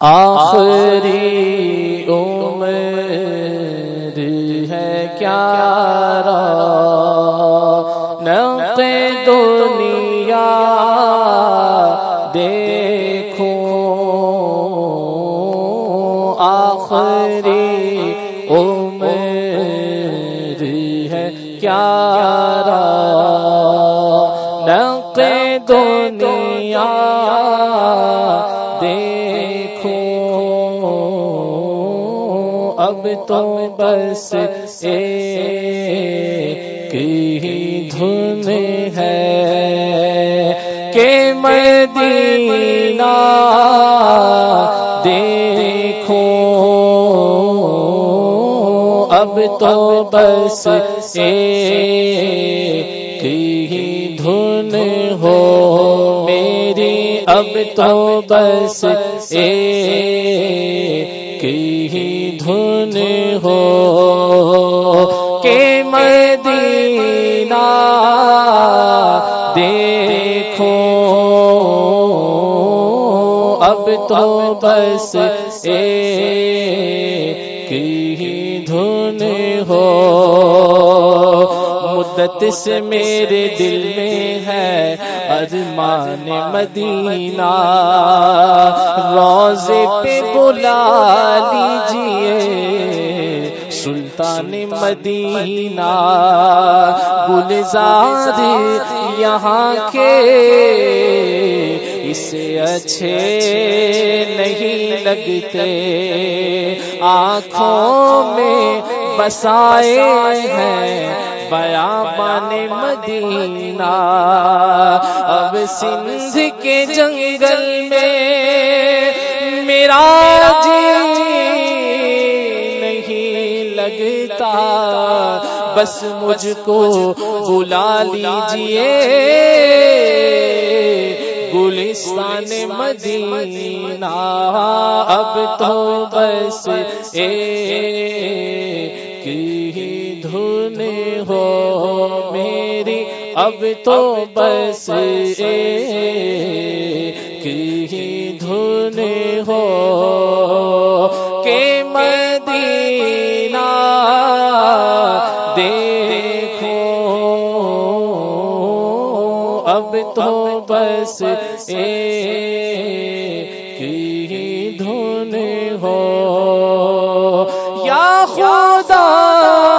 آخری عمر ہے کیا نق دنیا دیکھو آخری عمر ہے کیا نق دنیا اب تو بس کی دھن ہے کہ مدینہ دیکھو۔ اب تو بس کی دھن ہو۔ میری اب تو بس کی کہ مدینہ دیکھو، اب تو بس کی دھن ہو۔ مدت سے میرے دل میں ہے ارمان مدینہ۔ روزے پہ بلا لیجیے سلطان مدینہ گلزار یہاں کے اسے اچھے نہیں لگتے۔ آنکھوں میں بسائے ہیں بیابان مدینہ۔ اب سندھ کے جنگل میں میرا جی بس مجھ کو بلا لیجیے گلستان مدینہ۔ اب تو بس اے کی دھن ہو میری۔ اب تو بس اے کی دھن تو بس کی دھن ہو۔ یا خدا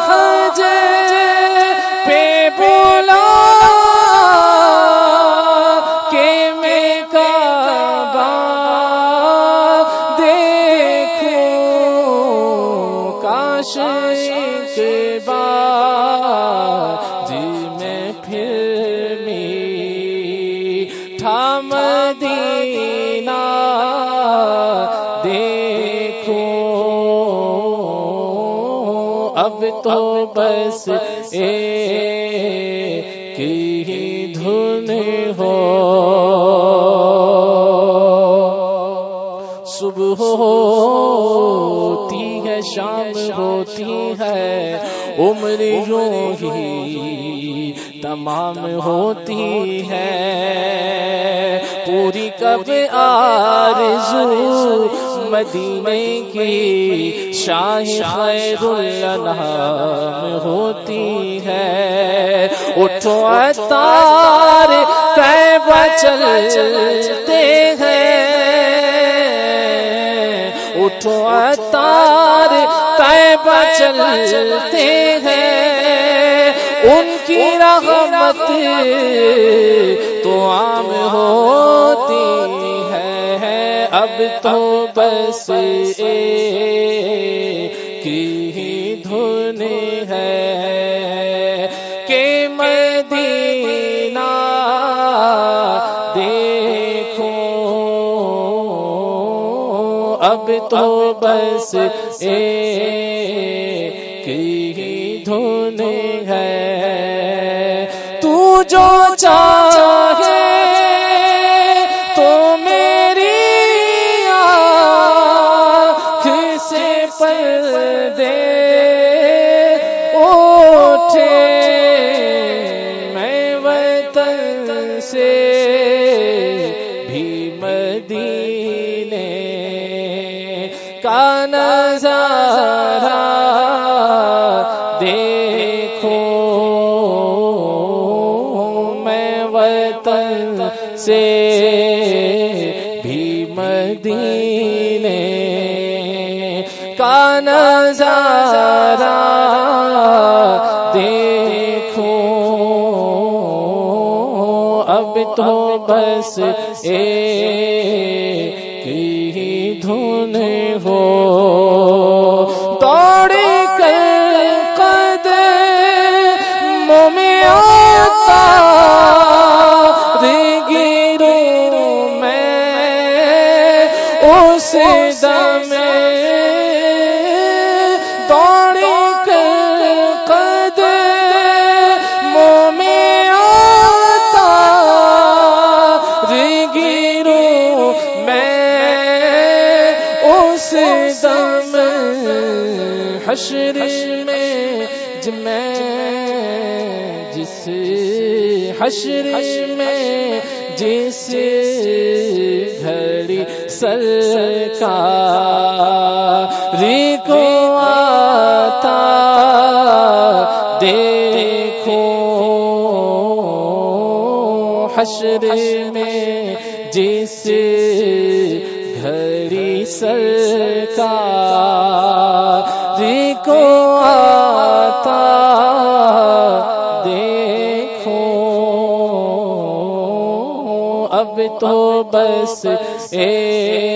حج پہ بولا کہ میں کعبہ دیکھوں، کاش کے بعد اب تو بس کی دھن ہو۔ صبح ہوتی ہے، شام ہوتی ہے، عمر یوں ہی تمام ہوتی ہے۔ پوری کب آرزو مدینے کی شاہ خیر الانام ہوتی ہے۔ اٹھو اتار کعبہ چلتے ہیں۔ اٹھو اتار کعبہ چلتے ہیں۔ ان کی رحمت تو عام ہوتی ہے اب تو بس کی دھن ہے کہ مدینہ دیکھو اب تو بس کی دھن ہے۔ تو جو چاہے اٹھے میں وطن سے بھی مدینے کا نظارہ دیکھو۔ میں وطن سے بھی مدینے کا نظارہ ثابت تو بس ہی دھن ہو۔ حشر میں میں جس حشر میں جس گھڑی سر کا ریکو آتا دیکھو حشر میں جس گھڑی سر کو آتا دیکھو۔ اب تو بس اے